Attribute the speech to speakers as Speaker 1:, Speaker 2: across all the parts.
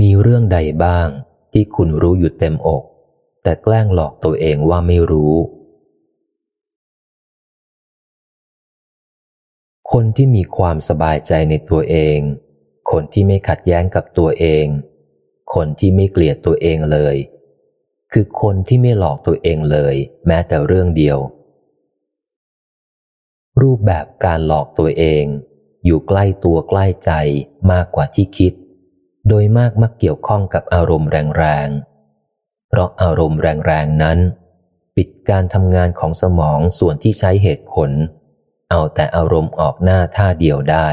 Speaker 1: มีเรื่องใดบ้างที่คุณรู้อยู่เต็มอก แต่แกล้งหลอกตัวเองว่าไม่รู้ คนที่มีความสบายใจในตัวเอง คนที่ไม่ขัดแย้งกับตัวเอง คนที่ไม่เกลียดตัวเองเลย คือคนที่ไม่หลอกตัวเองเลย แม้แต่เรื่องเดียว รูปแบบการหลอกตัวเอง อยู่ใกล้ตัวใกล้ใจมากกว่าที่คิด โดยมากมักเกี่ยวข้องกับอารมณ์แรงๆ เพราะอารมณ์แรงๆ นั้น ปิดการทำงานของสมองส่วนที่ใช้เหตุผล เอาแต่อารมณ์ออกหน้าท่าเดียวได้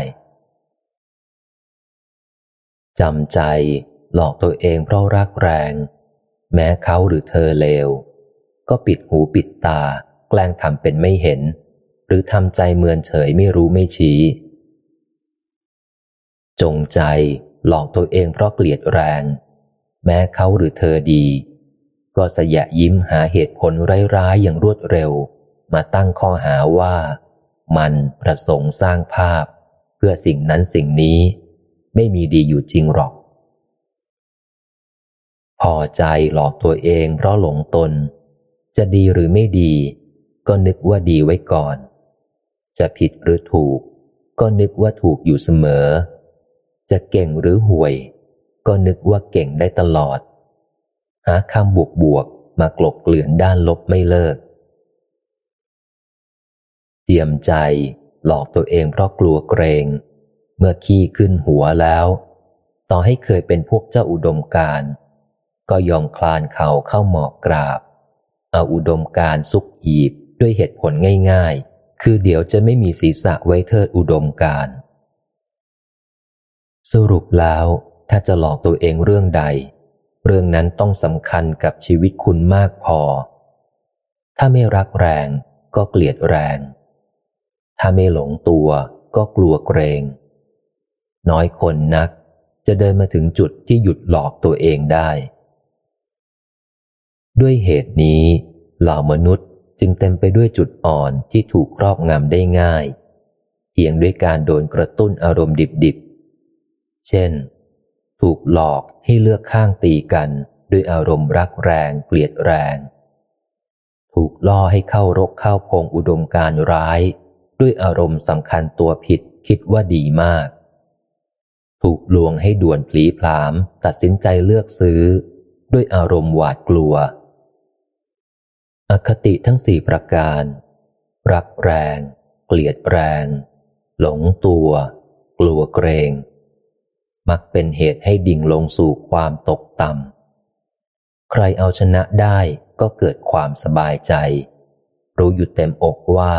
Speaker 1: จำใจหลอกตัวเองเพราะรักแรง แม้เขาหรือเธอเลว ก็ปิดหูปิดตา แกล้งทำเป็นไม่เห็น หรือทำใจเมือนเฉยไม่รู้ไม่ชี้ จงใจ หลอกตัวเองเพราะเกลียดแรง แม้เขาหรือเธอดี ก็สยะยิ้มหาเหตุผลร้ายๆอย่างรวดเร็ว มาตั้งข้อหาว่า มันประสงค์สร้างภาพ เพื่อสิ่งนั้นสิ่งนี้ ไม่มีดีอยู่จริงหรอก พอใจหลอกตัวเองเพราะหลงตน จะดีหรือไม่ดี ก็นึกว่าดีไว้ก่อน จะผิดหรือถูก ก็นึกว่าถูกอยู่เสมอ จะเก่งหรือห่วย ก็นึกว่าเก่งได้ตลอด หาคำบวกบวกมากลบเกลื่อนด้านลบไม่เลิก เจียมใจหลอกตัวเองเพราะกลัวเกรง เมื่อขี้ขึ้นหัวแล้ว ต่อให้เคยเป็นพวกเจ้าอุดมการ ก็ยอมคลานเข่าเข้าหมอบกราบ เอาอุดมการซุกหีบด้วยเหตุผลง่าย ๆ คือเดี๋ยวจะไม่มีศีรษะไว้เทิดอุดมการ สรุปแล้ว ถ้าจะหลอกตัวเองเรื่องใด เรื่องนั้นต้องสำคัญกับชีวิตคุณมากพอ ถ้าไม่รักแรงก็เกลียดแรง ถ้าไม่หลงตัวก็กลัวเกรง น้อยคนนักจะเดินมาถึงจุดที่หยุดหลอกตัวเองได้ ด้วยเหตุนี้เหล่ามนุษย์จึงเต็มไปด้วยจุดอ่อนที่ถูกครอบงำได้ง่าย เพียงด้วยการโดนกระตุ้นอารมณ์ดิบ เช่น ถูกหลอกให้เลือกข้างตีกันด้วยอารมณ์รักแรงเกลียดแรง ถูกล่อให้เข้ารกเข้าพงอุดมการร้าย ด้วยอารมณ์สำคัญตัวผิดคิดว่าดีมาก ถูกลวงให้ด่วนพลีพลามตัดสินใจเลือกซื้อ ด้วยอารมณ์หวาดกลัว อคติทั้งสี่ประการ รักแรง เกลียดแรง หลงตัว กลัวเกรง มักเป็นเหตุให้ดิ่งลงสู่ความตกต่ำ ใครเอาชนะได้ก็เกิดความสบายใจ รู้อยู่เต็มอกว่า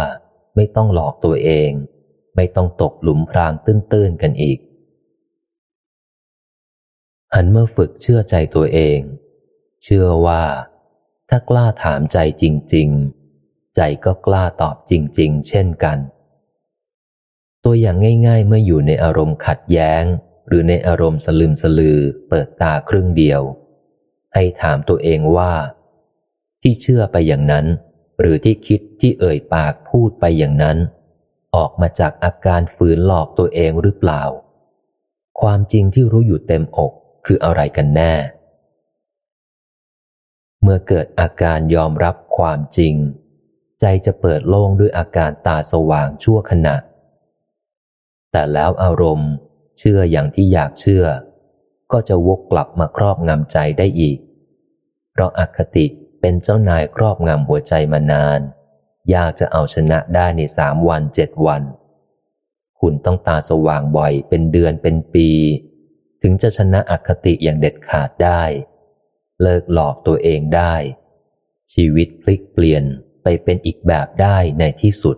Speaker 1: ไม่ต้องหลอกตัวเอง ไม่ต้องตกหลุมพรางตื้นๆกันอีก หันเมื่อฝึกเชื่อใจตัวเอง เชื่อว่า ถ้ากล้าถามใจจริง ๆ ใจก็กล้าตอบจริง ๆ เช่นกัน ตัวอย่างง่าย ๆ เมื่ออยู่ในอารมณ์ขัดแย้ง หรือในอารมณ์สลึมสลือเปิดตาครึ่งเดียว ให้ถามตัวเองว่า ที่เชื่อไปอย่างนั้น หรือที่คิดที่เอ่ยปากพูดไปอย่างนั้น ออกมาจากอาการฝืนหลอกตัวเองหรือเปล่า ความจริงที่รู้อยู่เต็มอกคืออะไรกันแน่ เมื่อเกิดอาการยอมรับความจริง ใจจะเปิดโล่งด้วยอาการตาสว่างชั่วขณะ แต่แล้วอารมณ์ เชื่ออย่างที่อยากเชื่อ ก็จะวกกลับมาครอบงำใจได้อีก เพราะอคติเป็นเจ้านายครอบงำหัวใจมานาน ยากจะเอาชนะได้ในสามวันเจ็ดวัน คุณต้องตาสว่างบ่อยเป็นเดือนเป็นปี ถึงจะชนะอคติอย่างเด็ดขาดได้ เลิกหลอกตัวเองได้ ชีวิตพลิกเปลี่ยนไปเป็นอีกแบบได้ในที่สุด